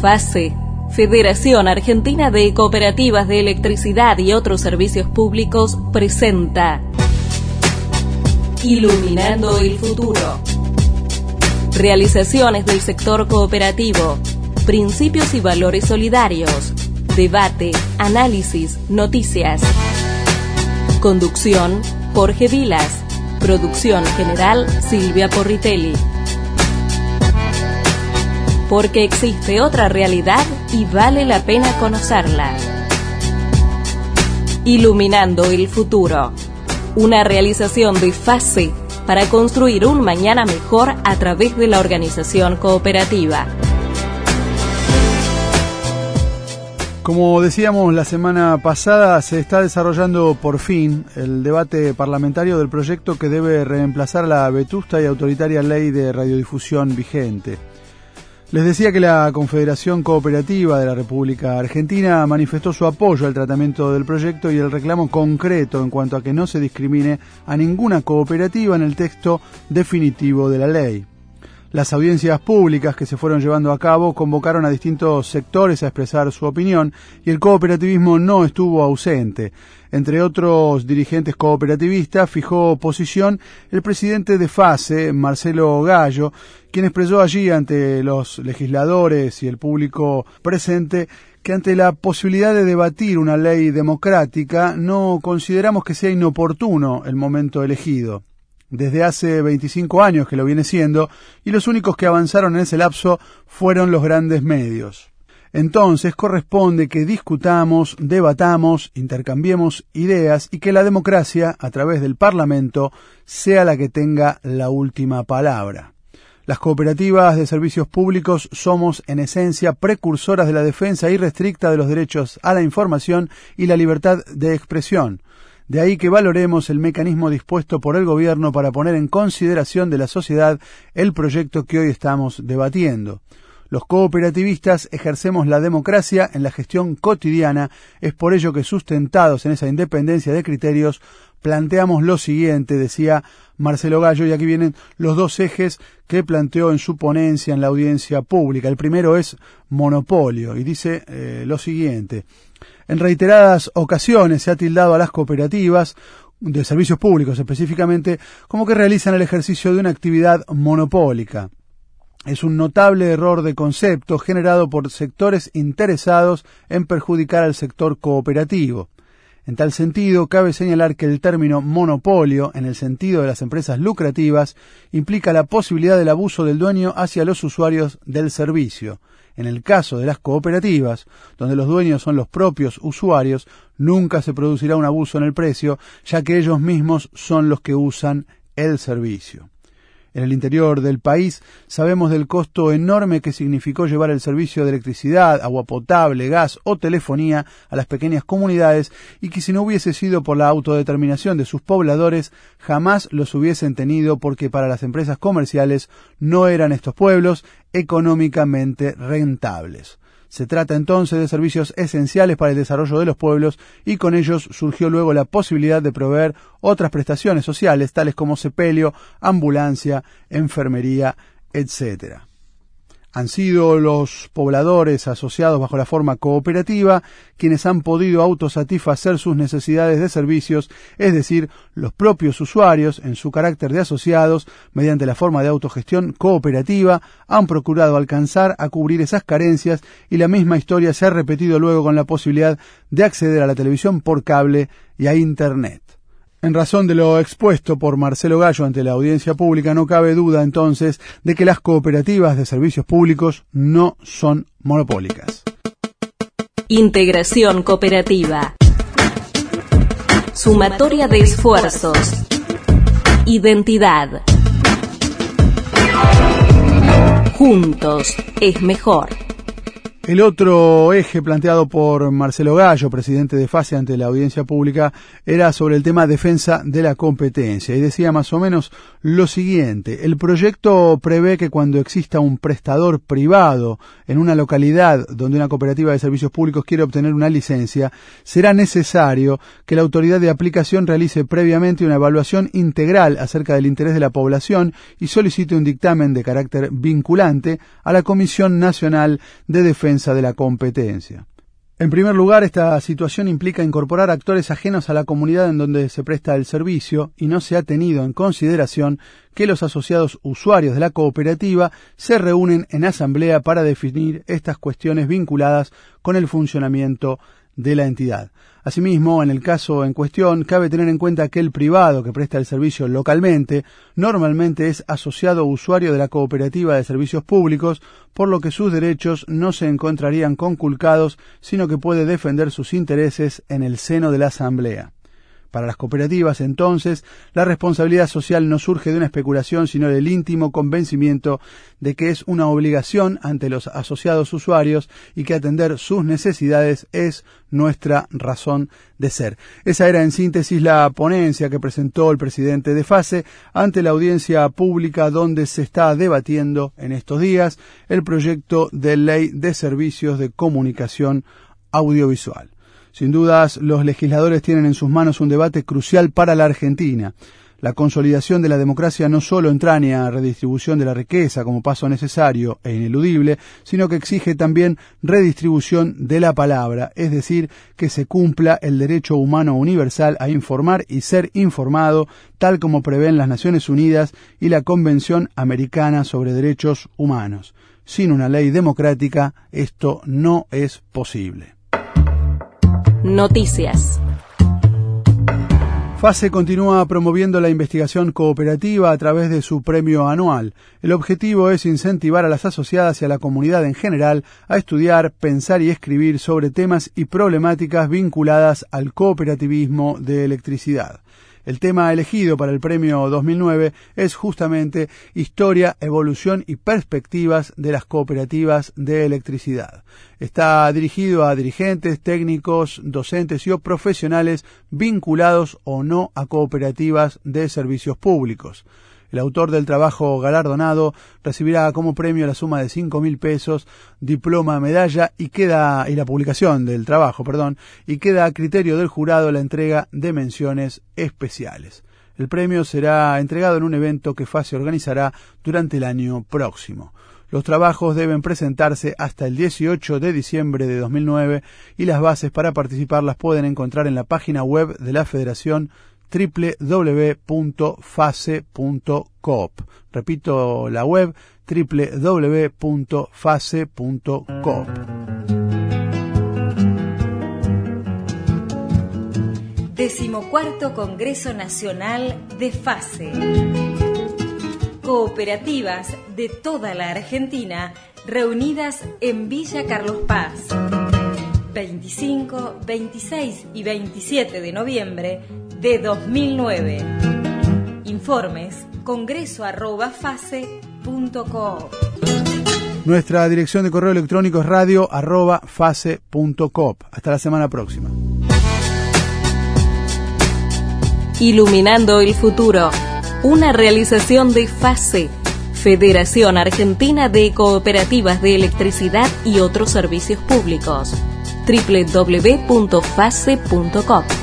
FASE, Federación Argentina de Cooperativas de Electricidad y otros servicios públicos, presenta Iluminando el futuro. Realizaciones del sector cooperativo, principios y valores solidarios, debate, análisis, noticias. Conducción, Jorge Vilas. Producción general, Silvia Porritelli. Porque existe otra realidad y vale la pena conocerla. Iluminando el futuro. Una realización de fase para construir un mañana mejor a través de la organización cooperativa. Como decíamos la semana pasada, se está desarrollando por fin el debate parlamentario del proyecto que debe reemplazar la vetusta y autoritaria ley de radiodifusión vigente. Les decía que la Confederación Cooperativa de la República Argentina manifestó su apoyo al tratamiento del proyecto y el reclamo concreto en cuanto a que no se discrimine a ninguna cooperativa en el texto definitivo de la ley. Las audiencias públicas que se fueron llevando a cabo convocaron a distintos sectores a expresar su opinión y el cooperativismo no estuvo ausente. Entre otros dirigentes cooperativistas fijó posición el presidente de FASE, Marcelo Gallo, quien expresó allí ante los legisladores y el público presente que ante la posibilidad de debatir una ley democrática no consideramos que sea inoportuno el momento elegido desde hace 25 años que lo viene siendo, y los únicos que avanzaron en ese lapso fueron los grandes medios. Entonces corresponde que discutamos, debatamos, intercambiemos ideas y que la democracia, a través del Parlamento, sea la que tenga la última palabra. Las cooperativas de servicios públicos somos, en esencia, precursoras de la defensa irrestricta de los derechos a la información y la libertad de expresión. De ahí que valoremos el mecanismo dispuesto por el Gobierno para poner en consideración de la sociedad el proyecto que hoy estamos debatiendo. Los cooperativistas ejercemos la democracia en la gestión cotidiana, es por ello que sustentados en esa independencia de criterios, planteamos lo siguiente, decía Marcelo Gallo, y aquí vienen los dos ejes que planteó en su ponencia en la audiencia pública. El primero es monopolio, y dice eh, lo siguiente. En reiteradas ocasiones se ha tildado a las cooperativas de servicios públicos específicamente como que realizan el ejercicio de una actividad monopólica. Es un notable error de concepto generado por sectores interesados en perjudicar al sector cooperativo. En tal sentido, cabe señalar que el término monopolio, en el sentido de las empresas lucrativas, implica la posibilidad del abuso del dueño hacia los usuarios del servicio. En el caso de las cooperativas, donde los dueños son los propios usuarios, nunca se producirá un abuso en el precio, ya que ellos mismos son los que usan el servicio. En el interior del país sabemos del costo enorme que significó llevar el servicio de electricidad, agua potable, gas o telefonía a las pequeñas comunidades y que si no hubiese sido por la autodeterminación de sus pobladores jamás los hubiesen tenido porque para las empresas comerciales no eran estos pueblos económicamente rentables. Se trata entonces de servicios esenciales para el desarrollo de los pueblos y con ellos surgió luego la posibilidad de proveer otras prestaciones sociales tales como sepelio, ambulancia, enfermería, etc han sido los pobladores asociados bajo la forma cooperativa quienes han podido autosatisfacer sus necesidades de servicios, es decir, los propios usuarios, en su carácter de asociados, mediante la forma de autogestión cooperativa, han procurado alcanzar a cubrir esas carencias y la misma historia se ha repetido luego con la posibilidad de acceder a la televisión por cable y a Internet. En razón de lo expuesto por Marcelo Gallo ante la audiencia pública, no cabe duda entonces de que las cooperativas de servicios públicos no son monopólicas. Integración cooperativa. Sumatoria de esfuerzos. Identidad. Juntos es mejor. El otro eje planteado por Marcelo Gallo, presidente de FASE ante la audiencia pública, era sobre el tema defensa de la competencia y decía más o menos lo siguiente. El proyecto prevé que cuando exista un prestador privado en una localidad donde una cooperativa de servicios públicos quiere obtener una licencia, será necesario que la autoridad de aplicación realice previamente una evaluación integral acerca del interés de la población y solicite un dictamen de carácter vinculante a la Comisión Nacional de Defensa de la competencia. En primer lugar, esta situación implica incorporar actores ajenos a la comunidad en donde se presta el servicio y no se ha tenido en consideración que los asociados usuarios de la cooperativa se reúnen en asamblea para definir estas cuestiones vinculadas con el funcionamiento de la entidad. Asimismo, en el caso en cuestión, cabe tener en cuenta que el privado que presta el servicio localmente normalmente es asociado usuario de la cooperativa de servicios públicos, por lo que sus derechos no se encontrarían conculcados, sino que puede defender sus intereses en el seno de la Asamblea. Para las cooperativas, entonces, la responsabilidad social no surge de una especulación, sino del íntimo convencimiento de que es una obligación ante los asociados usuarios y que atender sus necesidades es nuestra razón de ser. Esa era en síntesis la ponencia que presentó el presidente de FASE ante la audiencia pública donde se está debatiendo en estos días el proyecto de ley de servicios de comunicación audiovisual. Sin dudas, los legisladores tienen en sus manos un debate crucial para la Argentina. La consolidación de la democracia no solo entraña redistribución de la riqueza como paso necesario e ineludible, sino que exige también redistribución de la palabra, es decir, que se cumpla el derecho humano universal a informar y ser informado, tal como prevén las Naciones Unidas y la Convención Americana sobre Derechos Humanos. Sin una ley democrática, esto no es posible. Noticias. FASE continúa promoviendo la investigación cooperativa a través de su premio anual. El objetivo es incentivar a las asociadas y a la comunidad en general a estudiar, pensar y escribir sobre temas y problemáticas vinculadas al cooperativismo de electricidad. El tema elegido para el premio 2009 es justamente Historia, Evolución y Perspectivas de las Cooperativas de Electricidad. Está dirigido a dirigentes, técnicos, docentes y o profesionales vinculados o no a cooperativas de servicios públicos. El autor del trabajo galardonado recibirá como premio la suma de cinco mil pesos, diploma, medalla y queda y la publicación del trabajo, perdón, y queda a criterio del jurado la entrega de menciones especiales. El premio será entregado en un evento que FASE organizará durante el año próximo. Los trabajos deben presentarse hasta el 18 de diciembre de 2009 y las bases para participar las pueden encontrar en la página web de la Federación www.fase.coop. Repito la web www.fase.coop. Decimocuarto Congreso Nacional de FASE. Cooperativas de toda la Argentina reunidas en Villa Carlos Paz. 25, 26 y 27 de noviembre de 2009. Informes congreso.fase.com. Nuestra dirección de correo electrónico es radio Hasta la semana próxima. Iluminando el futuro. Una realización de FASE, Federación Argentina de Cooperativas de Electricidad y otros servicios públicos. www.fase.com